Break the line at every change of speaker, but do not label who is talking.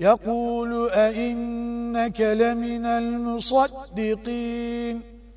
يقول أئنك لمن المصدقين